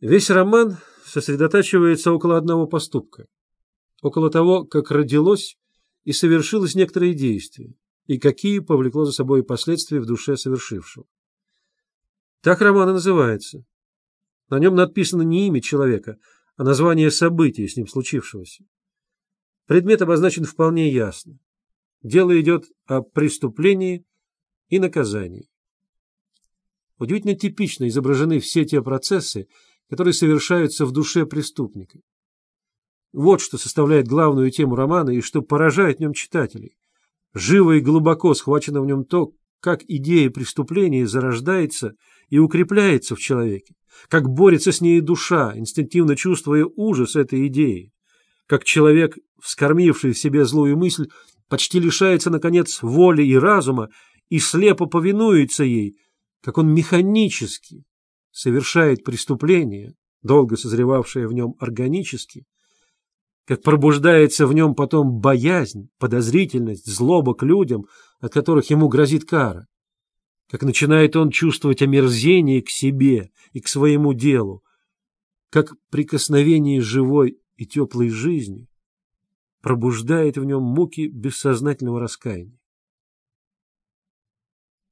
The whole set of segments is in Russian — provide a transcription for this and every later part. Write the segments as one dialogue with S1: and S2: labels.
S1: Весь роман сосредотачивается около одного поступка, около того, как родилось и совершилось некоторое действие, и какие повлекло за собой последствия в душе совершившего. Так роман и называется. На нем надписано не имя человека, а название события с ним случившегося. Предмет обозначен вполне ясно. Дело идет о преступлении и наказании. Удивительно типично изображены все те процессы, которые совершаются в душе преступника. Вот что составляет главную тему романа и что поражает в нем читателей. Живо и глубоко схвачено в нем то, как идея преступления зарождается и укрепляется в человеке, как борется с ней душа, инстинктивно чувствуя ужас этой идеи, как человек, вскормивший в себе злую мысль, почти лишается, наконец, воли и разума и слепо повинуется ей, как он механически, совершает преступление, долго созревавшее в нем органически, как пробуждается в нем потом боязнь, подозрительность, злоба к людям, от которых ему грозит кара, как начинает он чувствовать омерзение к себе и к своему делу, как прикосновение живой и теплой жизни пробуждает в нем муки бессознательного раскаяния.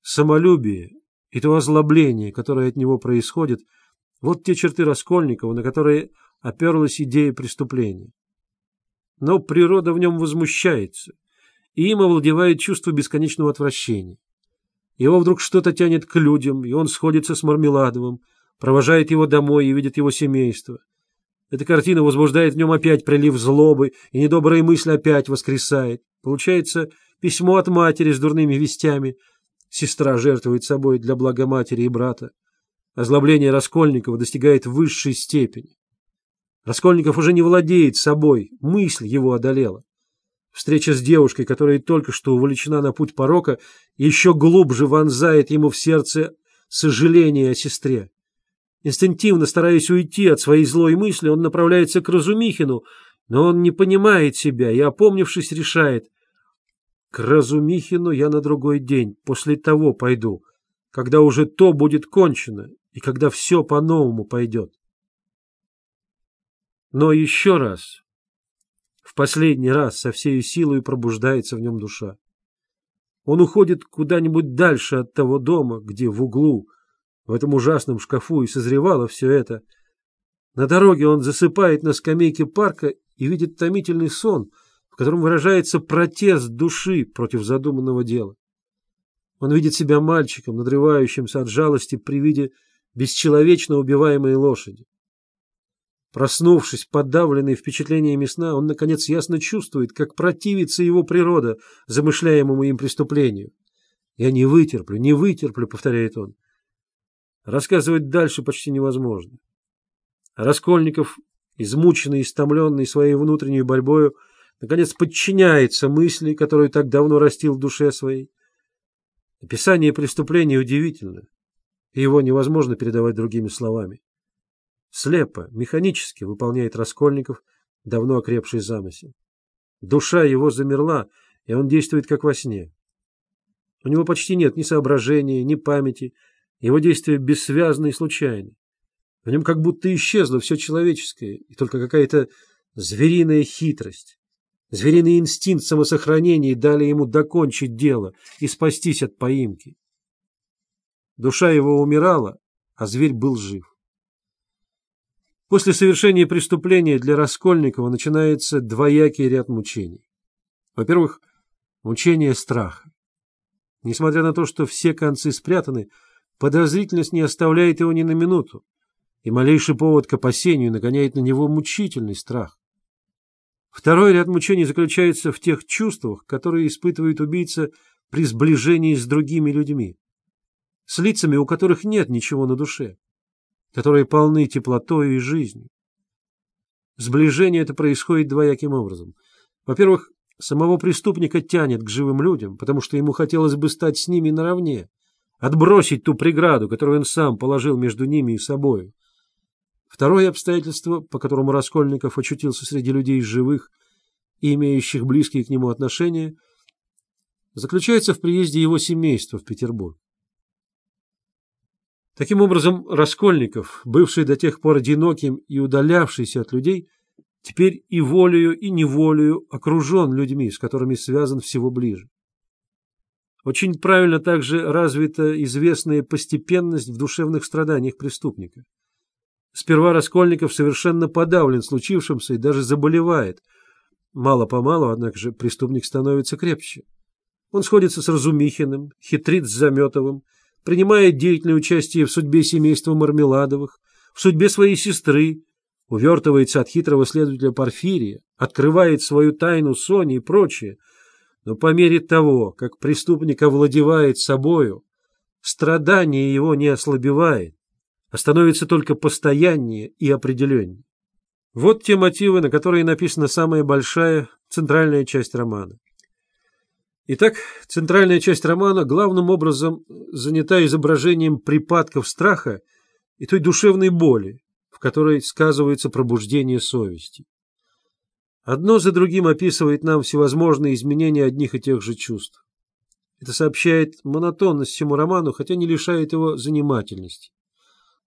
S1: Самолюбие и то озлобление, которое от него происходит, вот те черты Раскольникова, на которые оперлась идея преступления. Но природа в нем возмущается, и им овладевает чувство бесконечного отвращения. Его вдруг что-то тянет к людям, и он сходится с Мармеладовым, провожает его домой и видит его семейство. Эта картина возбуждает в нем опять прилив злобы, и недобрые мысли опять воскресает. Получается письмо от матери с дурными вестями — Сестра жертвует собой для блага матери и брата. Озлобление Раскольникова достигает высшей степени. Раскольников уже не владеет собой, мысль его одолела. Встреча с девушкой, которая только что увлечена на путь порока, еще глубже вонзает ему в сердце сожаление о сестре. Инстинктивно стараясь уйти от своей злой мысли, он направляется к Разумихину, но он не понимает себя и, опомнившись, решает, к Разумихину я на другой день, после того пойду, когда уже то будет кончено и когда все по-новому пойдет. Но еще раз, в последний раз со всей силой пробуждается в нем душа. Он уходит куда-нибудь дальше от того дома, где в углу, в этом ужасном шкафу и созревало все это. На дороге он засыпает на скамейке парка и видит томительный сон — в котором выражается протест души против задуманного дела. Он видит себя мальчиком, надрывающимся от жалости при виде бесчеловечно убиваемой лошади. Проснувшись, подавленный впечатлениями сна, он, наконец, ясно чувствует, как противится его природа замышляемому им преступлению. «Я не вытерплю, не вытерплю», — повторяет он. Рассказывать дальше почти невозможно. Раскольников, измученный, истомленный своей внутренней борьбою, наконец подчиняется мысли, которую так давно растил в душе своей. Описание преступления удивительно, и его невозможно передавать другими словами. Слепо, механически выполняет Раскольников давно окрепший замысел. Душа его замерла, и он действует как во сне. У него почти нет ни соображения, ни памяти, его действия бессвязны и случайны. В нем как будто исчезло все человеческое, и только какая-то звериная хитрость. Звериный инстинкт самосохранения дали ему докончить дело и спастись от поимки. Душа его умирала, а зверь был жив. После совершения преступления для Раскольникова начинается двоякий ряд мучений. Во-первых, мучение страха. Несмотря на то, что все концы спрятаны, подозрительность не оставляет его ни на минуту, и малейший повод к опасению нагоняет на него мучительный страх. Второй ряд мучений заключается в тех чувствах, которые испытывает убийца при сближении с другими людьми, с лицами, у которых нет ничего на душе, которые полны теплотой и жизнью. Сближение это происходит двояким образом. Во-первых, самого преступника тянет к живым людям, потому что ему хотелось бы стать с ними наравне, отбросить ту преграду, которую он сам положил между ними и собою. Второе обстоятельство, по которому Раскольников очутился среди людей живых и имеющих близкие к нему отношения, заключается в приезде его семейства в Петербург. Таким образом, Раскольников, бывший до тех пор одиноким и удалявшийся от людей, теперь и волею, и неволею окружен людьми, с которыми связан всего ближе. Очень правильно также развита известная постепенность в душевных страданиях преступника. Сперва Раскольников совершенно подавлен случившимся и даже заболевает. Мало-помалу, однако же, преступник становится крепче. Он сходится с Разумихиным, хитрит с Заметовым, принимает деятельное участие в судьбе семейства Мармеладовых, в судьбе своей сестры, увертывается от хитрого следователя Порфирия, открывает свою тайну Соне и прочее. Но по мере того, как преступник овладевает собою, страдание его не ослабевает, а становится только постояннее и определеннее. Вот те мотивы, на которые написана самая большая центральная часть романа. Итак, центральная часть романа главным образом занята изображением припадков страха и той душевной боли, в которой сказывается пробуждение совести. Одно за другим описывает нам всевозможные изменения одних и тех же чувств. Это сообщает монотонность всему роману, хотя не лишает его занимательности.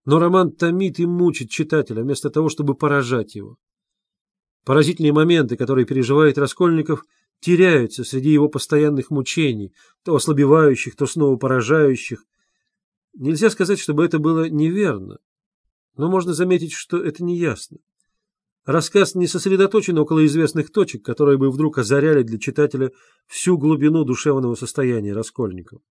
S1: Но роман томит и мучит читателя, вместо того, чтобы поражать его. Поразительные моменты, которые переживает Раскольников – теряются среди его постоянных мучений, то ослабевающих, то снова поражающих. Нельзя сказать, чтобы это было неверно, но можно заметить, что это неясно. Рассказ не сосредоточен около известных точек, которые бы вдруг озаряли для читателя всю глубину душевного состояния Раскольникова.